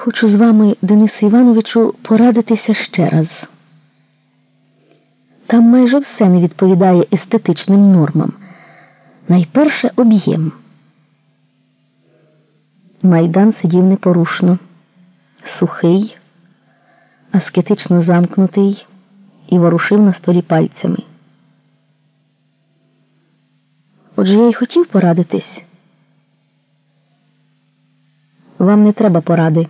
Хочу з вами, Денису Івановичу, порадитися ще раз. Там майже все не відповідає естетичним нормам. Найперше об'єм. Майдан сидів непорушно, сухий, аскетично замкнутий і ворушив на столі пальцями. Отже, я й хотів порадитись. Вам не треба поради,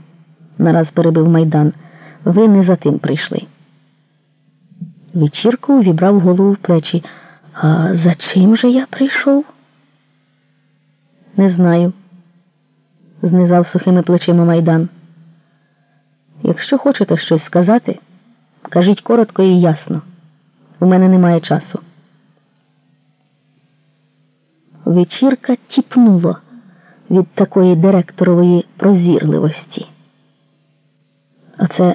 нараз перебив майдан. Ви не за тим прийшли. Вечірко увібрав голову в плечі. А за чим же я прийшов? Не знаю, знизав сухими плечима майдан. Якщо хочете щось сказати, кажіть коротко і ясно. У мене немає часу. Вечірка тіпнуло від такої директорової прозірливості. Оце,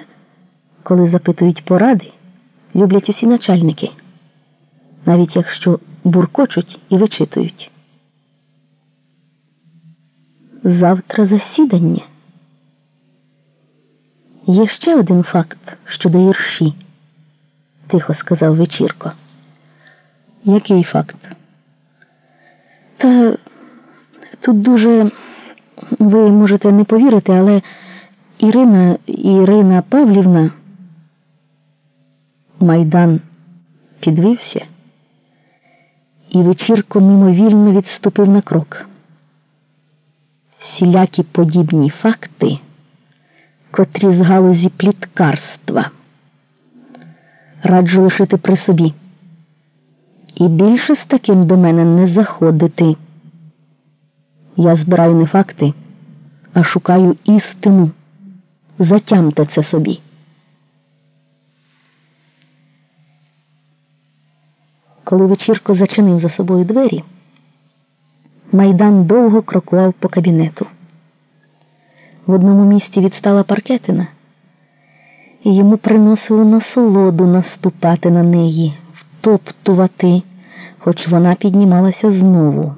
коли запитують поради, люблять усі начальники, навіть якщо буркочуть і вичитують. Завтра засідання. Є ще один факт щодо Ірші, тихо сказав вечірко. Який факт? Та тут дуже ви можете не повірити, але Ірина Ірина Павлівна Майдан підвівся, і вечірко мимовільно відступив на крок. Всілякі подібні факти, котрі з галузі пліткарства, раджу лишити при собі. І більше з таким до мене не заходити. Я збираю не факти, а шукаю істину. Затямте це собі. Коли вечірко зачинив за собою двері, майдан довго крокував по кабінету. В одному місці відстала паркетина, і йому приносило насолоду наступати на неї, втоптувати, хоч вона піднімалася знову.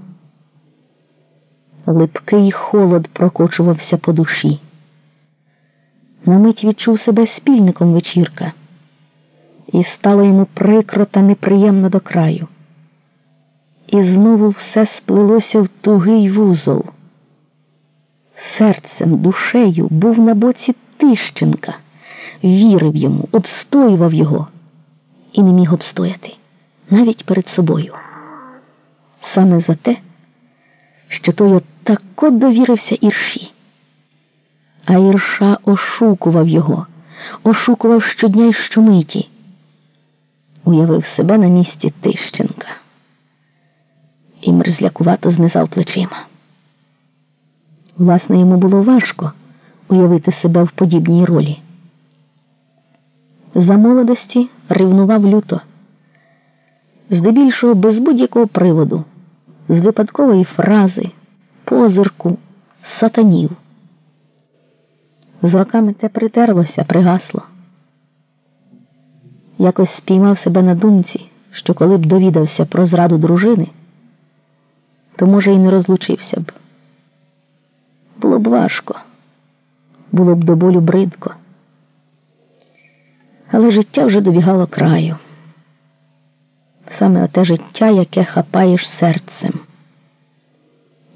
Липкий холод прокочувався по душі. На мить відчув себе спільником вечірка, і стало йому прикро та неприємно до краю. І знову все сплелося в тугий вузол. Серцем, душею був на боці Тищенка, вірив йому, обстоював його і не міг обстояти навіть перед собою. Саме за те, що той отако довірився ірші. А Ірша ошукував його, ошукував щодня й щомиті. Уявив себе на місці Тищенка і мерзлякувато знизав плечима. Власне, йому було важко уявити себе в подібній ролі. За молодості ревнував люто, здебільшого без будь-якого приводу, з випадкової фрази, позирку, сатанів. З роками те притерлося, пригасло. Якось спіймав себе на думці, що коли б довідався про зраду дружини, то, може, і не розлучився б. Було б важко, було б до болю бридко. Але життя вже добігало краю. Саме оте життя, яке хапаєш серцем.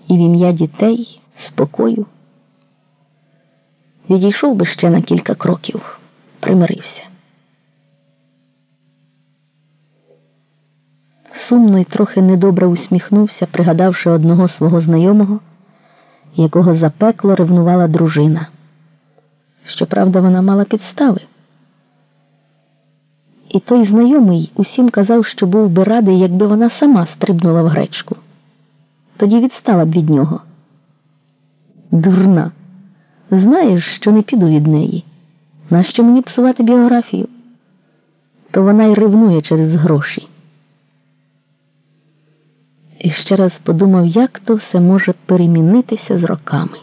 І в ім'я дітей, спокою. Відійшов би ще на кілька кроків, примирився. Сумно й трохи недобре усміхнувся, пригадавши одного свого знайомого, якого запекло ревнувала дружина. Щоправда, вона мала підстави. І той знайомий усім казав, що був би радий, якби вона сама стрибнула в гречку. Тоді відстала б від нього. Дурна. Знаєш, що не піду від неї. Нащо мені псувати біографію? То вона й ревнує через гроші. І ще раз подумав, як то все може перемінитися з роками.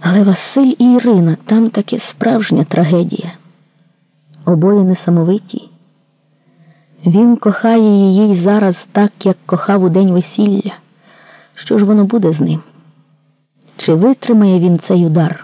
Але Василь і Ірина там таки справжня трагедія. Обоє несамовиті. Він кохає її зараз так, як кохав у день весілля. Що ж воно буде з ним? Чи витримає він цей удар.